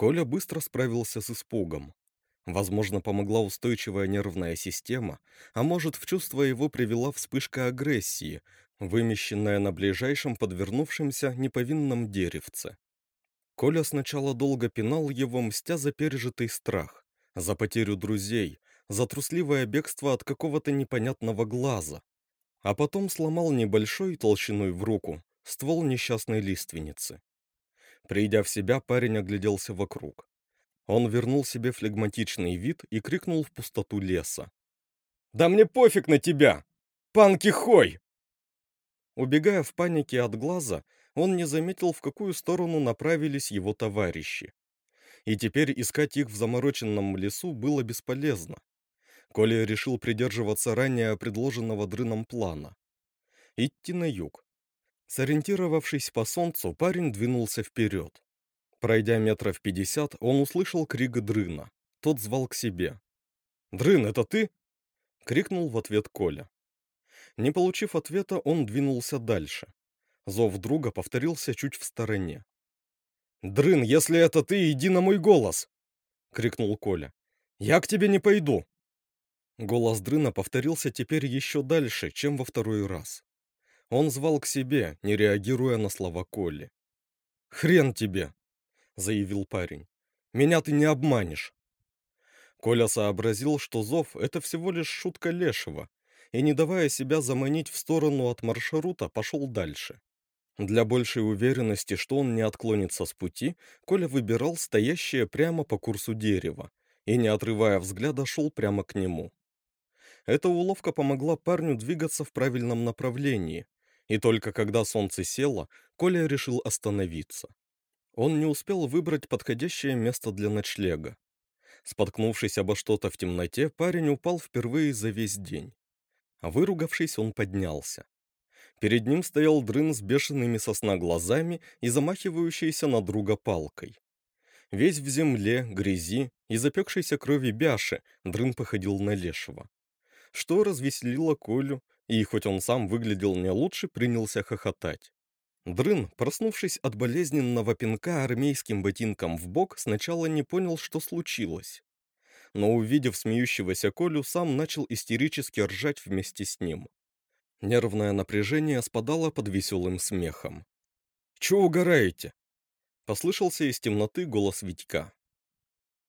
Коля быстро справился с испугом. Возможно, помогла устойчивая нервная система, а может, в чувство его привела вспышка агрессии, вымещенная на ближайшем подвернувшемся неповинном деревце. Коля сначала долго пинал его, мстя за пережитый страх, за потерю друзей, за трусливое бегство от какого-то непонятного глаза, а потом сломал небольшой толщиной в руку ствол несчастной лиственницы. Придя в себя, парень огляделся вокруг. Он вернул себе флегматичный вид и крикнул в пустоту леса. «Да мне пофиг на тебя! Панки хой!» Убегая в панике от глаза, он не заметил, в какую сторону направились его товарищи. И теперь искать их в замороченном лесу было бесполезно. Коля решил придерживаться ранее предложенного дрыном плана. Идти на юг. Сориентировавшись по солнцу, парень двинулся вперед. Пройдя метров пятьдесят, он услышал крик Дрына. Тот звал к себе. «Дрын, это ты?» — крикнул в ответ Коля. Не получив ответа, он двинулся дальше. Зов друга повторился чуть в стороне. «Дрын, если это ты, иди на мой голос!» — крикнул Коля. «Я к тебе не пойду!» Голос Дрына повторился теперь еще дальше, чем во второй раз. Он звал к себе, не реагируя на слова Коли. «Хрен тебе!» заявил парень. «Меня ты не обманешь!» Коля сообразил, что зов — это всего лишь шутка лешего, и, не давая себя заманить в сторону от маршрута, пошел дальше. Для большей уверенности, что он не отклонится с пути, Коля выбирал стоящее прямо по курсу дерева и, не отрывая взгляда, шел прямо к нему. Эта уловка помогла парню двигаться в правильном направлении, и только когда солнце село, Коля решил остановиться. Он не успел выбрать подходящее место для ночлега. Споткнувшись обо что-то в темноте, парень упал впервые за весь день. А выругавшись, он поднялся. Перед ним стоял дрын с бешеными сосна глазами и замахивающийся на друга палкой. Весь в земле, грязи и запекшейся крови бяши дрын походил на лешего. Что развеселило Колю, и хоть он сам выглядел не лучше, принялся хохотать. Дрын, проснувшись от болезненного пинка армейским ботинком в бок, сначала не понял, что случилось. Но увидев смеющегося Колю, сам начал истерически ржать вместе с ним. Нервное напряжение спадало под веселым смехом. «Чего угораете?» Послышался из темноты голос Витька.